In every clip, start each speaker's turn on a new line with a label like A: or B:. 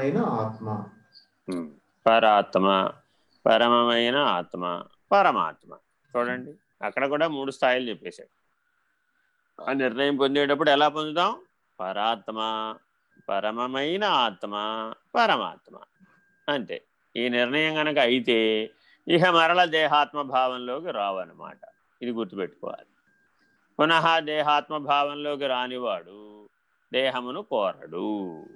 A: పరమమైన ఆత్మ.
B: పరాత్మ పరమమైన ఆత్మ పరమాత్మ. చూడండి అక్కడ కూడా మూడు స్థాయిలు చెప్పేశాడు. ఆ నిర్ణయం పొందేటప్పుడు ఎలా పొందుతాం? పరాత్మ పరమమైన ఆత్మ పరమాత్మ. అంతే. ఈ నిర్ణయం కనుక అయితే ఇక మరల దేహాత్మ భావంలోకి రావన్నమాట. ఇది గుర్తుపెట్టుకోవాలి. పునః దేహాత్మ భావంలోకి రానివాడు దేహమును కోరడు.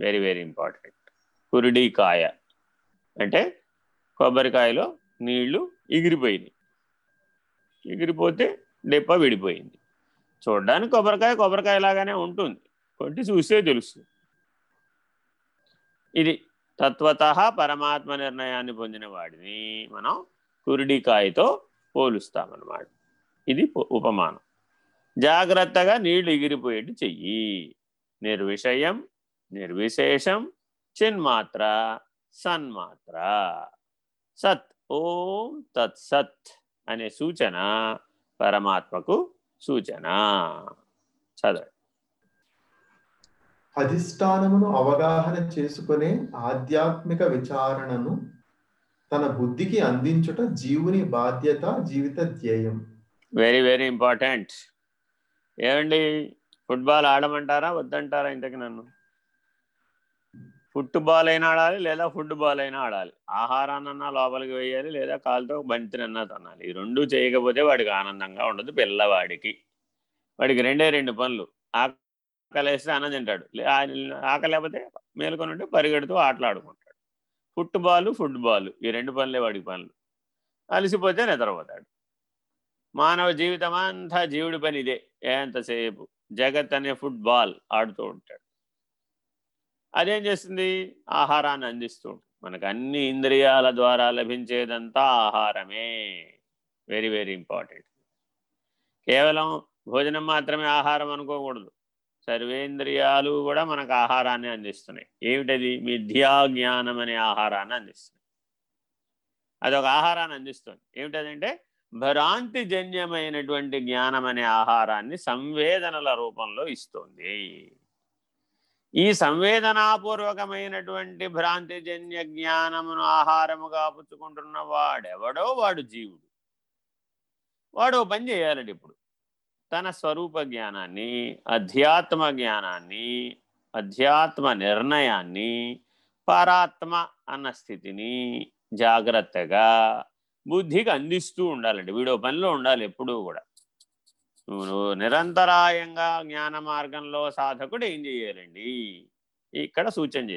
B: Very very important. కురిడికాయ. అంటే కొబ్బరికాయలో నీళ్ళు ఎగిరిపోయినాయి. ఎగిరిపోతే డెప్ప విడిపోయింది. చూడడానికి కొబ్బరికాయ కొబ్బరికాయ లాగానే ఉంటుంది. కొట్టి చూస్తే తెలుస్తుంది. ఇది తత్వత పరమాత్మ నిర్ణయాన్ని పొందిన వాడిని మనం కురిడికాయతో పోలుస్తామన్నమాట. ఇది ఉపమానం. జాగ్రత్తగా నీళ్ళు ఎగిరిపోయేట్టు చెయ్యి. నిర్విషయం నిర్విశేషం చిన్మాత్ర సన్మాత్ర. సత్. ఓం తత్సత్ అనే సూచన పరమాత్మకు సూచన. చదవండి.
A: అధిష్టానమును అవగాహన చేసుకునే ఆధ్యాత్మిక విచారణను తన బుద్ధికి అందించుట జీవుని బాధ్యత జీవిత ధ్యేయం.
B: వెరీ వెరీ ఇంపార్టెంట్ ఏమండి? ఫుట్బాల్ ఆడమంటారా? వద్దంటారా ఇంతకు నన్ను? ఫుట్బాల్ అయినా ఆడాలి లేదా ఫుట్బాల్ అయినా ఆడాలి. ఆహారాన్నన్నా లోపలికి వేయాలి లేదా కాలుతో బంతినన్నా తనాలి ఈ రెండు చేయకపోతే వాడికి ఆనందంగా ఉండదు పిల్లవాడికి. వాడికి రెండే రెండు పనులు. ఆకలేస్తే అన్నం తింటాడు. ఆకలేకపోతే మేలుకొని ఉంటే పరిగెడుతూ ఆటలాడుకుంటాడు. ఫుట్బాల్ ఫుట్బాల్ ఈ రెండు పనులే వాడికి పనులు. అలసిపోతే నిద్రపోతాడు. మానవ జీవితం అంతా జీవుడి పని ఇదే. ఎంతసేపు జగత్ అనే ఫుట్బాల్ ఆడుతూ ఉంటాడు. అదేం చేస్తుంది? ఆహారాన్ని అందిస్తూ మనకు అన్ని ఇంద్రియాల ద్వారా లభించేదంతా ఆహారమే. వెరీ వెరీ ఇంపార్టెంట్ కేవలం భోజనం మాత్రమే ఆహారం అనుకోకూడదు. సర్వేంద్రియాలు కూడా మనకు ఆహారాన్ని అందిస్తున్నాయి. ఏమిటది? మిథ్యా జ్ఞానం అనే ఆహారాన్ని అందిస్తున్నాయి. అదొక ఆహారాన్ని అందిస్తుంది. ఏమిటదంటే భ్రాంతి జన్యమైనటువంటి జ్ఞానం అనే ఆహారాన్ని సంవేదనల రూపంలో ఇస్తుంది. ఈ సంవేదనాపూర్వకమైనటువంటి భ్రాంతిజన్య జ్ఞానమును ఆహారముగా పుచ్చుకుంటున్న వాడెవడో వాడు జీవుడు. వాడు పని చేయాలండి ఇప్పుడు. తన స్వరూప జ్ఞానాన్ని అధ్యాత్మ జ్ఞానాన్ని అధ్యాత్మ నిర్ణయాన్ని పరాత్మ అన్న స్థితిని జాగ్రత్తగా బుద్ధికి అందిస్తూ ఉండాలండి. వీడో పనిలో ఉండాలి ఎప్పుడూ కూడా. నువ్వు నిరంతరాయంగా జ్ఞాన మార్గంలో సాధకుడు ఏం చేయాలండి ఇక్కడ సూచన